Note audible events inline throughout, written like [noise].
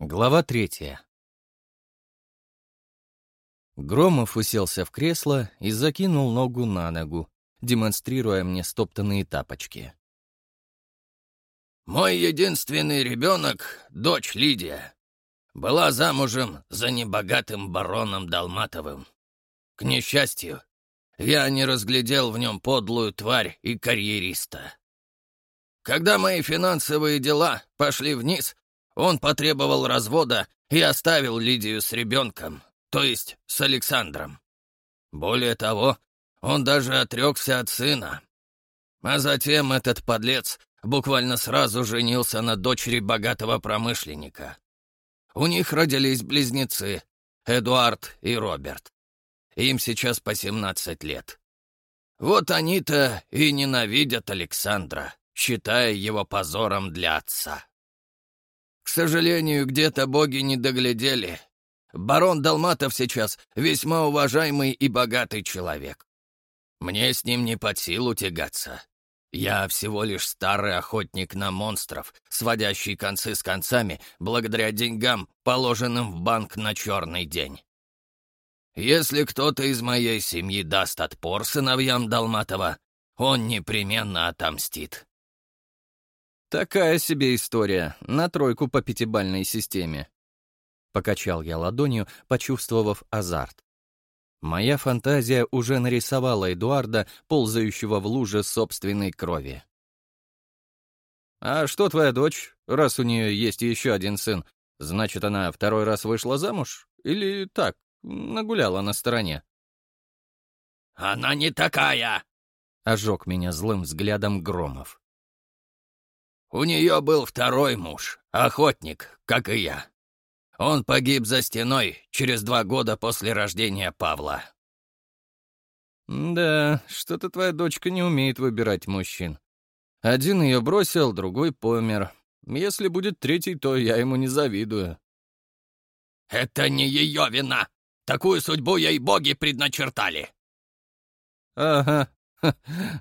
Глава третья. Громов уселся в кресло и закинул ногу на ногу, демонстрируя мне стоптанные тапочки. «Мой единственный ребенок — дочь Лидия. Была замужем за небогатым бароном Долматовым. К несчастью, я не разглядел в нем подлую тварь и карьериста. Когда мои финансовые дела пошли вниз, он потребовал развода и оставил Лидию с ребенком, то есть с Александром. Более того, он даже отрекся от сына. А затем этот подлец буквально сразу женился на дочери богатого промышленника. У них родились близнецы — Эдуард и Роберт. Им сейчас по 17 лет. Вот они-то и ненавидят Александра, считая его позором для отца. К сожалению, где-то боги не доглядели. Барон Долматов сейчас весьма уважаемый и богатый человек. Мне с ним не под силу тягаться. Я всего лишь старый охотник на монстров, сводящий концы с концами благодаря деньгам, положенным в банк на черный день. Если кто-то из моей семьи даст отпор сыновьям Долматова, он непременно отомстит. Такая себе история, на тройку по пятибальной системе. Покачал я ладонью, почувствовав азарт. Моя фантазия уже нарисовала Эдуарда, ползающего в луже собственной крови. «А что твоя дочь, раз у нее есть еще один сын? Значит, она второй раз вышла замуж? Или так, нагуляла на стороне?» «Она не такая!» — ожег меня злым взглядом Громов. У нее был второй муж, охотник, как и я. Он погиб за стеной через два года после рождения Павла. «Да, что-то твоя дочка не умеет выбирать мужчин. Один ее бросил, другой помер. Если будет третий, то я ему не завидую». «Это не ее вина! Такую судьбу ей боги предначертали!» «Ага, [laughs]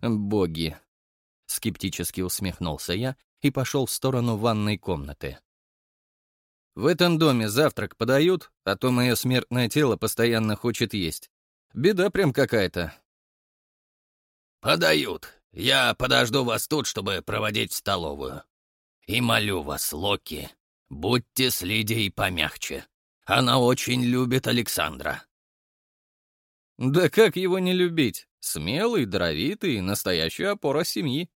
боги!» — скептически усмехнулся я и пошел в сторону ванной комнаты. «В этом доме завтрак подают, а то мое смертное тело постоянно хочет есть. Беда прям какая-то». «Подают. Я подожду вас тут, чтобы проводить в столовую. И молю вас, Локи, будьте с Лидией помягче. Она очень любит Александра». «Да как его не любить? Смелый, даровитый, настоящая опора семьи.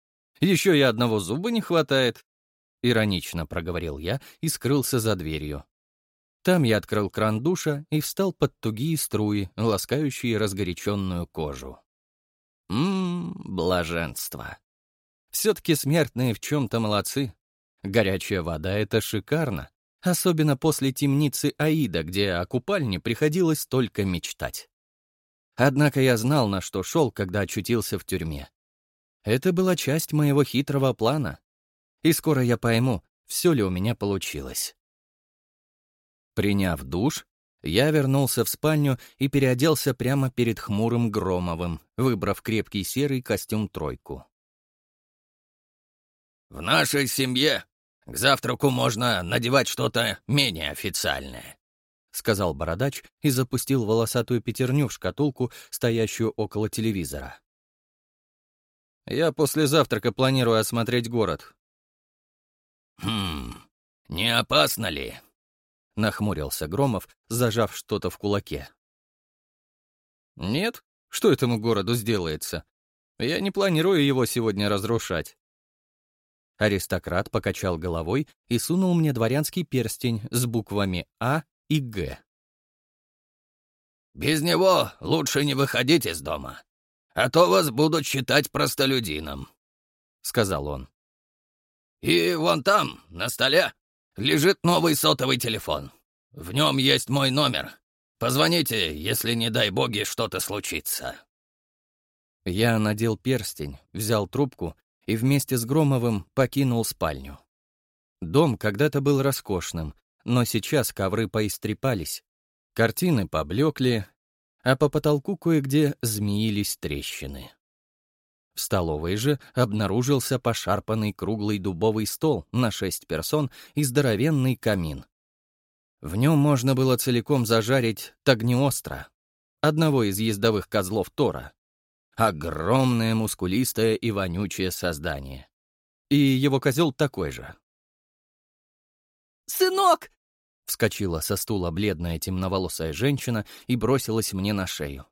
Еще и одного зуба не хватает. Иронично проговорил я и скрылся за дверью. Там я открыл кран душа и встал под тугие струи, ласкающие разгоряченную кожу. Ммм, блаженство. Все-таки смертные в чем-то молодцы. Горячая вода — это шикарно. Особенно после темницы Аида, где о купальне приходилось только мечтать. Однако я знал, на что шел, когда очутился в тюрьме. Это была часть моего хитрого плана. И скоро я пойму, все ли у меня получилось. Приняв душ, я вернулся в спальню и переоделся прямо перед хмурым Громовым, выбрав крепкий серый костюм-тройку. «В нашей семье к завтраку можно надевать что-то менее официальное», — сказал бородач и запустил волосатую пятерню в шкатулку, стоящую около телевизора. Я после завтрака планирую осмотреть город». «Хм, не опасно ли?» — нахмурился Громов, зажав что-то в кулаке. «Нет? Что этому городу сделается? Я не планирую его сегодня разрушать». Аристократ покачал головой и сунул мне дворянский перстень с буквами А и Г. «Без него лучше не выходить из дома а то вас будут считать простолюдином», — сказал он. «И вон там, на столе, лежит новый сотовый телефон. В нем есть мой номер. Позвоните, если, не дай боги, что-то случится». Я надел перстень, взял трубку и вместе с Громовым покинул спальню. Дом когда-то был роскошным, но сейчас ковры поистрепались. Картины поблекли, а по потолку кое-где змеились трещины. В столовой же обнаружился пошарпанный круглый дубовый стол на шесть персон и здоровенный камин. В нем можно было целиком зажарить Тагниостро, одного из ездовых козлов Тора. Огромное, мускулистое и вонючее создание. И его козел такой же. «Сынок!» — вскочила со стула бледная темноволосая женщина и бросилась мне на шею.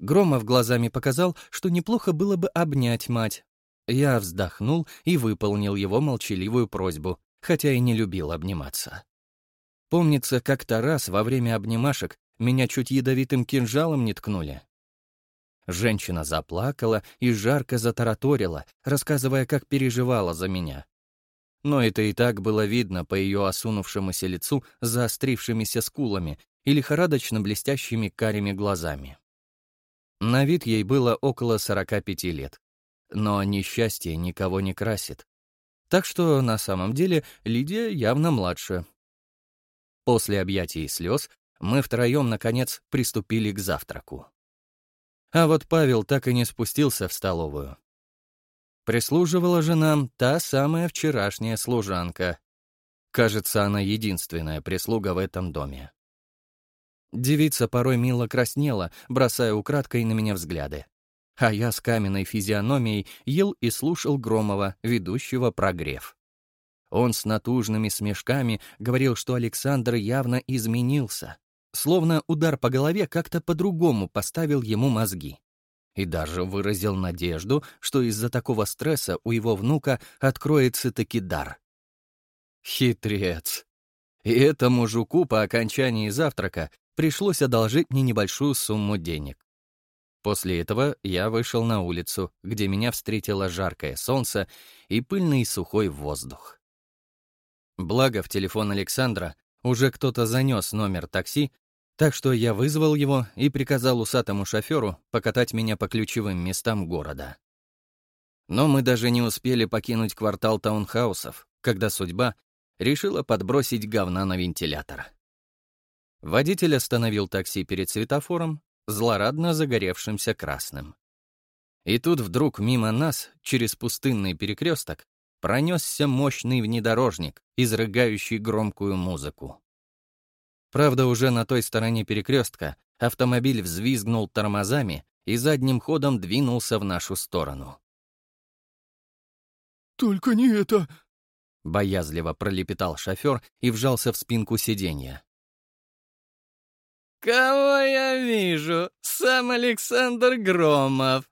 Громов глазами показал, что неплохо было бы обнять мать. Я вздохнул и выполнил его молчаливую просьбу, хотя и не любил обниматься. Помнится, как-то раз во время обнимашек меня чуть ядовитым кинжалом не ткнули. Женщина заплакала и жарко затараторила, рассказывая, как переживала за меня. Но это и так было видно по ее осунувшемуся лицу заострившимися скулами и лихорадочно блестящими карими глазами. На вид ей было около 45 лет. Но несчастье никого не красит. Так что, на самом деле, Лидия явно младше. После объятий и слез мы втроем, наконец, приступили к завтраку. А вот Павел так и не спустился в столовую. Прислуживала же нам та самая вчерашняя служанка. Кажется, она единственная прислуга в этом доме. Девица порой мило краснела, бросая украдкой на меня взгляды. А я с каменной физиономией ел и слушал Громова, ведущего прогрев. Он с натужными смешками говорил, что Александр явно изменился, словно удар по голове как-то по-другому поставил ему мозги. И даже выразил надежду, что из-за такого стресса у его внука откроется таки дар. Хитрец. И этому жуку по окончании завтрака пришлось одолжить мне небольшую сумму денег. После этого я вышел на улицу, где меня встретило жаркое солнце и пыльный сухой воздух. Благо, в телефон Александра уже кто-то занес номер такси, так что я вызвал его и приказал усатому шоферу покатать меня по ключевым местам города. Но мы даже не успели покинуть квартал таунхаусов, когда судьба решила подбросить говна на вентилятор. Водитель остановил такси перед светофором, злорадно загоревшимся красным. И тут вдруг мимо нас, через пустынный перекресток, пронесся мощный внедорожник, изрыгающий громкую музыку. Правда, уже на той стороне перекрестка автомобиль взвизгнул тормозами и задним ходом двинулся в нашу сторону. «Только не это!» — боязливо пролепетал шофер и вжался в спинку сиденья. «Кого я вижу? Сам Александр Громов!»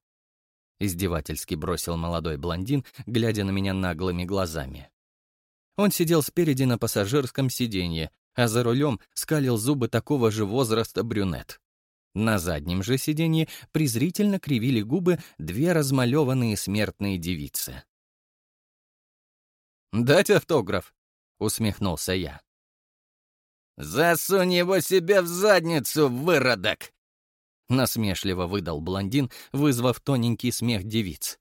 Издевательски бросил молодой блондин, глядя на меня наглыми глазами. Он сидел спереди на пассажирском сиденье, а за рулем скалил зубы такого же возраста брюнет. На заднем же сиденье презрительно кривили губы две размалеванные смертные девицы. «Дать автограф?» — усмехнулся я. «Засунь его себе в задницу, выродок!» насмешливо выдал блондин, вызвав тоненький смех девиц.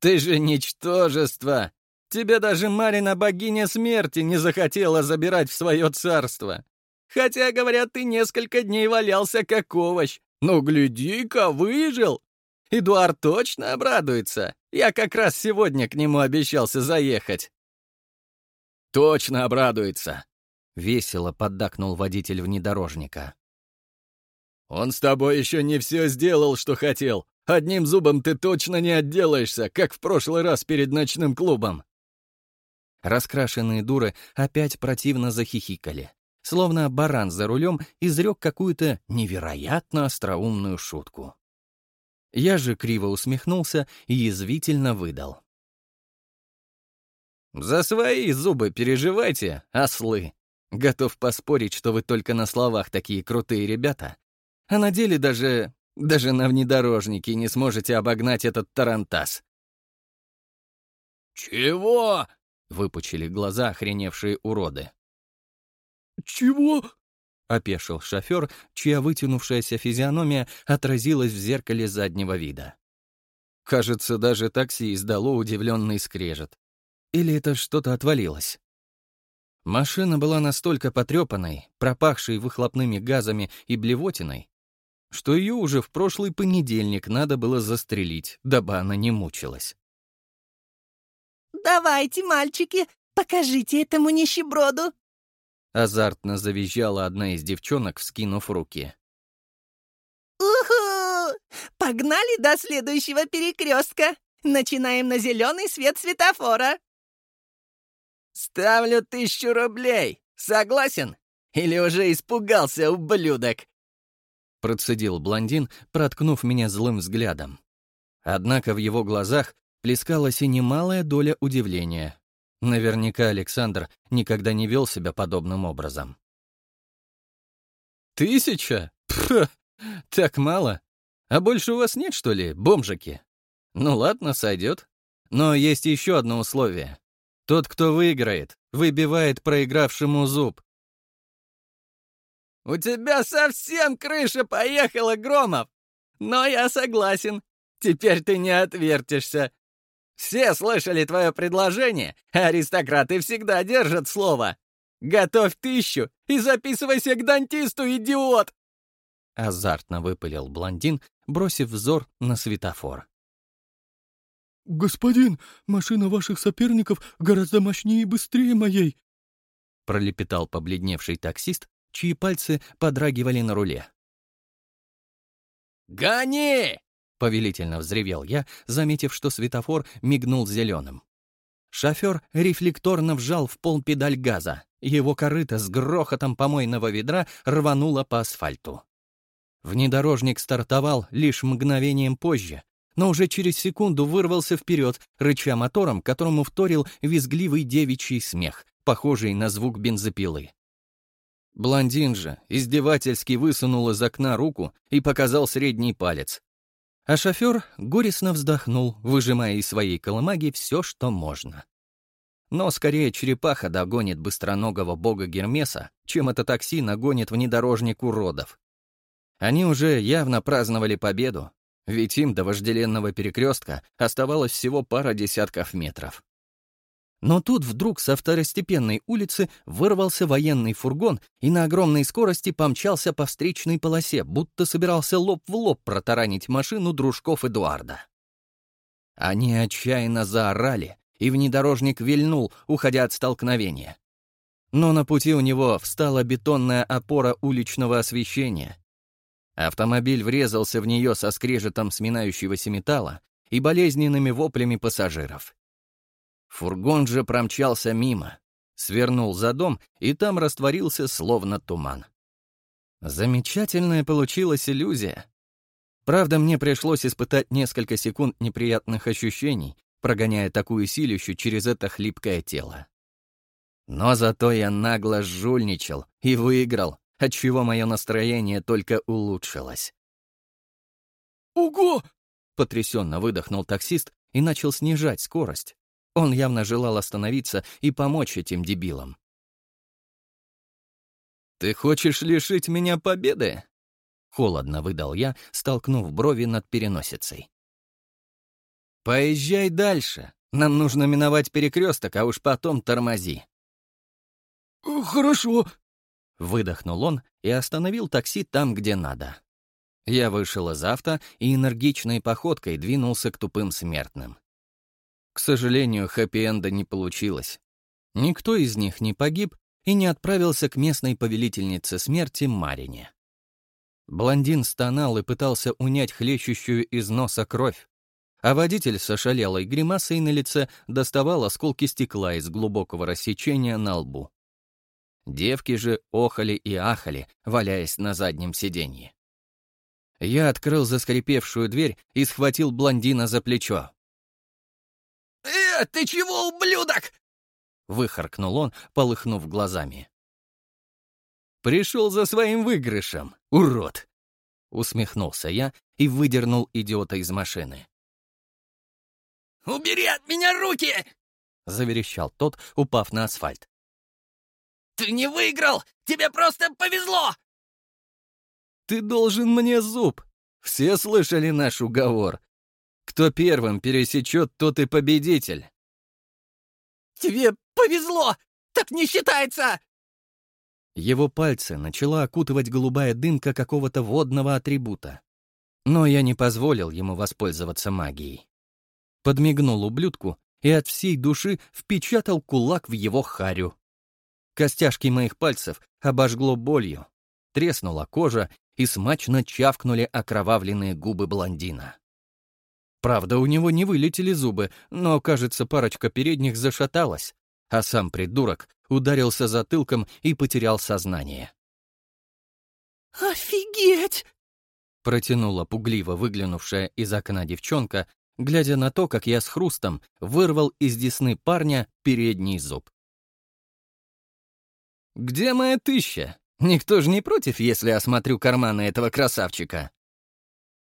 «Ты же ничтожество! Тебя даже Марина богиня смерти не захотела забирать в свое царство. Хотя, говорят, ты несколько дней валялся как овощ. Ну, гляди-ка, выжил! Эдуард точно обрадуется. Я как раз сегодня к нему обещался заехать». «Точно обрадуется!» — весело поддакнул водитель внедорожника. Он с тобой еще не все сделал, что хотел. Одним зубом ты точно не отделаешься, как в прошлый раз перед ночным клубом. Раскрашенные дуры опять противно захихикали, словно баран за рулем изрек какую-то невероятно остроумную шутку. Я же криво усмехнулся и язвительно выдал. «За свои зубы переживайте, ослы. Готов поспорить, что вы только на словах такие крутые ребята, а на деле даже... даже на внедорожнике не сможете обогнать этот тарантас. «Чего?» — выпучили глаза охреневшие уроды. «Чего?» — опешил шофер, чья вытянувшаяся физиономия отразилась в зеркале заднего вида. Кажется, даже такси издало удивленный скрежет. Или это что-то отвалилось? Машина была настолько потрепанной, пропахшей выхлопными газами и блевотиной, что ее уже в прошлый понедельник надо было застрелить, дабы она не мучилась. «Давайте, мальчики, покажите этому нищеброду!» — азартно завизжала одна из девчонок, вскинув руки. «Уху! Погнали до следующего перекрестка! Начинаем на зеленый свет светофора!» «Ставлю тысячу рублей! Согласен? Или уже испугался, ублюдок?» Процедил блондин, проткнув меня злым взглядом. Однако в его глазах плескалась и немалая доля удивления. Наверняка Александр никогда не вел себя подобным образом. «Тысяча? Пф, так мало. А больше у вас нет, что ли, бомжики? Ну ладно, сойдет. Но есть еще одно условие. Тот, кто выиграет, выбивает проигравшему зуб. «У тебя совсем крыша поехала, Громов! Но я согласен. Теперь ты не отвертишься. Все слышали твое предложение, аристократы всегда держат слово. Готовь тысячу и записывайся к дантисту, идиот!» Азартно выпалил блондин, бросив взор на светофор. «Господин, машина ваших соперников гораздо мощнее и быстрее моей!» пролепетал побледневший таксист, чьи пальцы подрагивали на руле. «Гони!» — повелительно взревел я, заметив, что светофор мигнул зеленым. Шофер рефлекторно вжал в пол педаль газа. Его корыто с грохотом помойного ведра рвануло по асфальту. Внедорожник стартовал лишь мгновением позже, но уже через секунду вырвался вперед, рыча мотором, которому вторил визгливый девичий смех, похожий на звук бензопилы. Блондин же издевательски высунул из окна руку и показал средний палец, а шофер горестно вздохнул, выжимая из своей колымаги все, что можно. Но скорее черепаха догонит быстроногого бога Гермеса, чем это такси нагонит внедорожник уродов. Они уже явно праздновали победу, ведь им до вожделенного перекрестка оставалось всего пара десятков метров. Но тут вдруг со второстепенной улицы вырвался военный фургон и на огромной скорости помчался по встречной полосе, будто собирался лоб в лоб протаранить машину дружков Эдуарда. Они отчаянно заорали, и внедорожник вильнул, уходя от столкновения. Но на пути у него встала бетонная опора уличного освещения. Автомобиль врезался в нее со скрежетом сминающегося металла и болезненными воплями пассажиров. Фургон же промчался мимо, свернул за дом и там растворился словно туман. Замечательная получилась иллюзия. Правда, мне пришлось испытать несколько секунд неприятных ощущений, прогоняя такую силищу через это хлипкое тело. Но зато я нагло жульничал и выиграл, отчего мое настроение только улучшилось. «Ого!» — потрясенно выдохнул таксист и начал снижать скорость. Он явно желал остановиться и помочь этим дебилам. «Ты хочешь лишить меня победы?» — холодно выдал я, столкнув брови над переносицей. «Поезжай дальше. Нам нужно миновать перекресток, а уж потом тормози». «Хорошо», — выдохнул он и остановил такси там, где надо. Я вышел из авто и энергичной походкой двинулся к тупым смертным. К сожалению, хэппи-энда не получилось. Никто из них не погиб и не отправился к местной повелительнице смерти Марине. Блондин стонал и пытался унять хлещущую из носа кровь, а водитель с ошалелой гримасой на лице доставал осколки стекла из глубокого рассечения на лбу. Девки же охали и ахали, валяясь на заднем сиденье. Я открыл заскрипевшую дверь и схватил блондина за плечо. «Э, ты чего, ублюдок?» — выхаркнул он, полыхнув глазами. «Пришел за своим выигрышем, урод!» — усмехнулся я и выдернул идиота из машины. «Убери от меня руки!» — заверещал тот, упав на асфальт. «Ты не выиграл! Тебе просто повезло!» «Ты должен мне зуб! Все слышали наш уговор. Кто первым пересечет, тот и победитель!» «Тебе повезло! Так не считается!» Его пальцы начала окутывать голубая дымка какого-то водного атрибута. Но я не позволил ему воспользоваться магией. Подмигнул ублюдку и от всей души впечатал кулак в его харю. Костяшки моих пальцев обожгло болью. Треснула кожа, и смачно чавкнули окровавленные губы блондина. Правда, у него не вылетели зубы, но, кажется, парочка передних зашаталась, а сам придурок ударился затылком и потерял сознание. «Офигеть!» — протянула пугливо выглянувшая из окна девчонка, глядя на то, как я с хрустом вырвал из десны парня передний зуб. «Где моя тыща? Никто же не против, если осмотрю карманы этого красавчика?»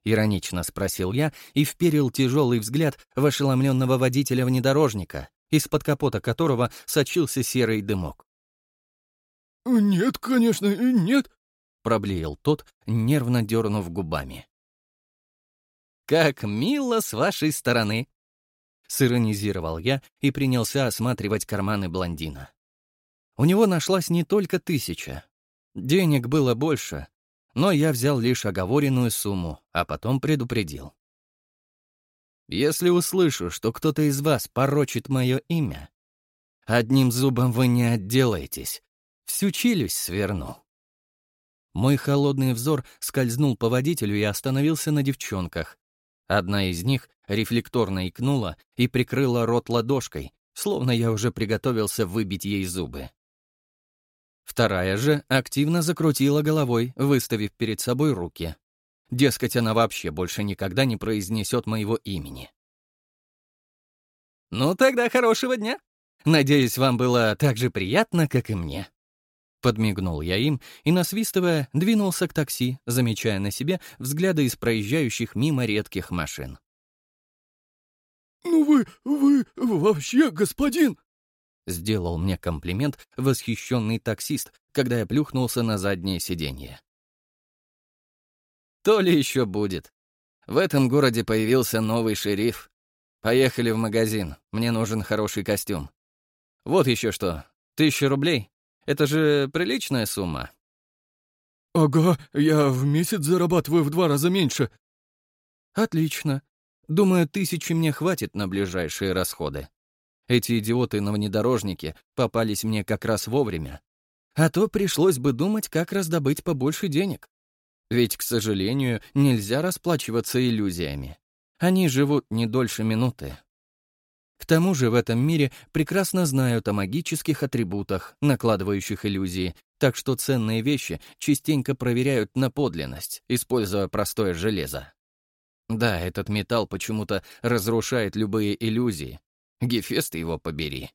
Иронично спросил я и вперил тяжелый взгляд в ошеломленного водителя внедорожника, из-под капота которого сочился серый дымок. «Нет, конечно, нет», — проблеял тот, нервно дернув губами. «Как мило с вашей стороны!» — сиронизировал я и принялся осматривать карманы блондина. У него нашлась не только тысяча. Денег было больше, но я взял лишь оговоренную сумму, а потом предупредил. Если услышу, что кто-то из вас порочит мое имя, одним зубом вы не отделаетесь, всю челюсть сверну. Мой холодный взор скользнул по водителю и остановился на девчонках. Одна из них рефлекторно икнула и прикрыла рот ладошкой, словно я уже приготовился выбить ей зубы. Вторая же активно закрутила головой, выставив перед собой руки. Дескать, она вообще больше никогда не произнесет моего имени. «Ну, тогда хорошего дня. Надеюсь, вам было так же приятно, как и мне». Подмигнул я им и, насвистывая, двинулся к такси, замечая на себе взгляды из проезжающих мимо редких машин. «Ну вы, вы вообще, господин!» Сделал мне комплимент восхищенный таксист, когда я плюхнулся на заднее сиденье. То ли еще будет. В этом городе появился новый шериф. Поехали в магазин, мне нужен хороший костюм. Вот еще что, тысяча рублей? Это же приличная сумма. «Ага, я в месяц зарабатываю в два раза меньше». «Отлично. Думаю, тысячи мне хватит на ближайшие расходы». Эти идиоты на внедорожнике попались мне как раз вовремя. А то пришлось бы думать, как раздобыть побольше денег. Ведь, к сожалению, нельзя расплачиваться иллюзиями. Они живут не дольше минуты. К тому же в этом мире прекрасно знают о магических атрибутах, накладывающих иллюзии, так что ценные вещи частенько проверяют на подлинность, используя простое железо. Да, этот металл почему-то разрушает любые иллюзии, Гефест его побери.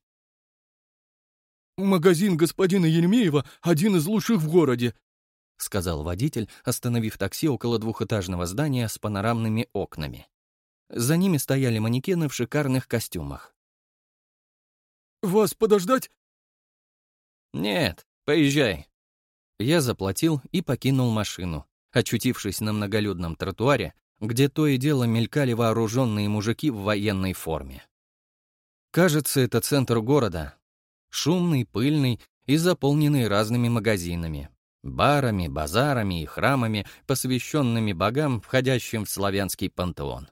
«Магазин господина Еремеева один из лучших в городе», — сказал водитель, остановив такси около двухэтажного здания с панорамными окнами. За ними стояли манекены в шикарных костюмах. «Вас подождать?» «Нет, поезжай». Я заплатил и покинул машину, очутившись на многолюдном тротуаре, где то и дело мелькали вооруженные мужики в военной форме. Кажется, это центр города. Шумный, пыльный и заполненный разными магазинами, барами, базарами и храмами, посвященными богам, входящим в славянский пантеон.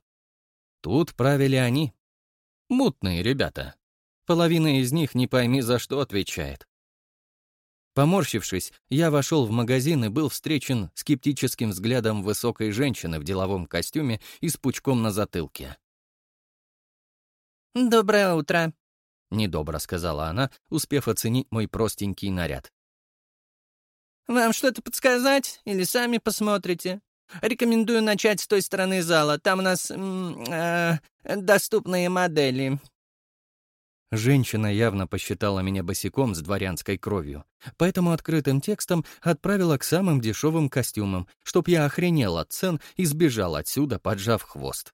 Тут правили они. Мутные ребята. Половина из них не пойми за что отвечает. Поморщившись, я вошел в магазин и был встречен скептическим взглядом высокой женщины в деловом костюме и с пучком на затылке. «Доброе утро», — недобро сказала она, успев оценить мой простенький наряд. «Вам что-то подсказать или сами посмотрите? Рекомендую начать с той стороны зала. Там у нас э, доступные модели». Женщина явно посчитала меня босиком с дворянской кровью, поэтому открытым текстом отправила к самым дешевым костюмам, чтоб я охренел от цен и сбежал отсюда, поджав хвост.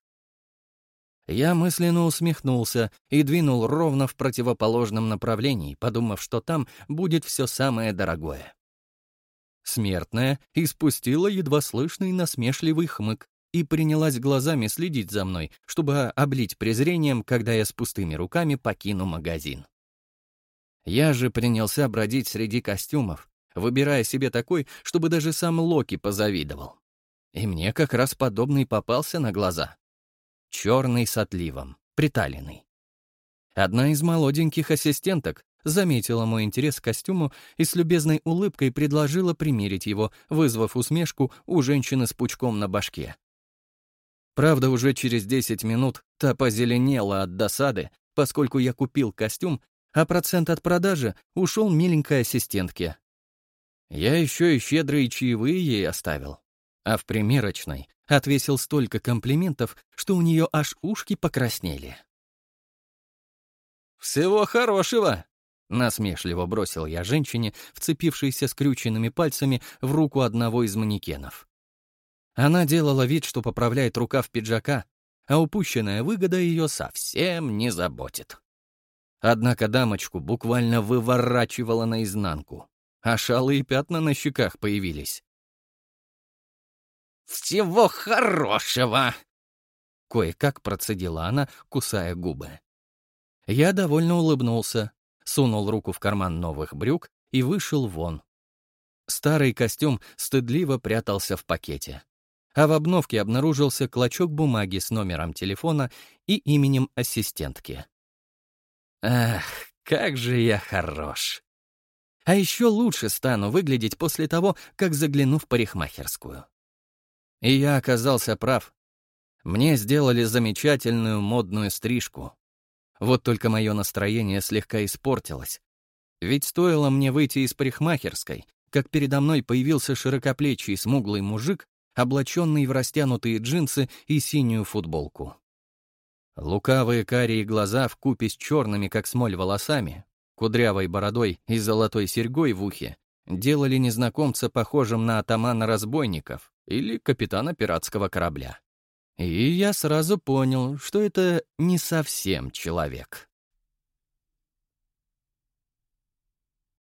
Я мысленно усмехнулся и двинул ровно в противоположном направлении, подумав, что там будет все самое дорогое. Смертная испустила едва слышный насмешливый хмык и принялась глазами следить за мной, чтобы облить презрением, когда я с пустыми руками покину магазин. Я же принялся бродить среди костюмов, выбирая себе такой, чтобы даже сам Локи позавидовал. И мне как раз подобный попался на глаза черный с отливом, приталенный. Одна из молоденьких ассистенток заметила мой интерес к костюму и с любезной улыбкой предложила примерить его, вызвав усмешку у женщины с пучком на башке. Правда, уже через 10 минут та позеленела от досады, поскольку я купил костюм, а процент от продажи ушел миленькой ассистентке. Я еще и щедрые чаевые ей оставил. А в примерочной отвесил столько комплиментов, что у нее аж ушки покраснели. «Всего хорошего!» — насмешливо бросил я женщине, вцепившейся скрюченными пальцами в руку одного из манекенов. Она делала вид, что поправляет рукав пиджака, а упущенная выгода ее совсем не заботит. Однако дамочку буквально выворачивала наизнанку, а шалые пятна на щеках появились. «Всего хорошего!» Кое-как процедила она, кусая губы. Я довольно улыбнулся, сунул руку в карман новых брюк и вышел вон. Старый костюм стыдливо прятался в пакете. А в обновке обнаружился клочок бумаги с номером телефона и именем ассистентки. Ах, как же я хорош. А еще лучше стану выглядеть после того, как загляну в парикмахерскую. И я оказался прав. Мне сделали замечательную модную стрижку. Вот только мое настроение слегка испортилось. Ведь стоило мне выйти из парикмахерской, как передо мной появился широкоплечий смуглый мужик, облаченный в растянутые джинсы и синюю футболку. Лукавые карие глаза в купе с черными, как смоль, волосами, кудрявой бородой и золотой серьгой в ухе делали незнакомца похожим на атамана разбойников или капитана пиратского корабля. И я сразу понял, что это не совсем человек.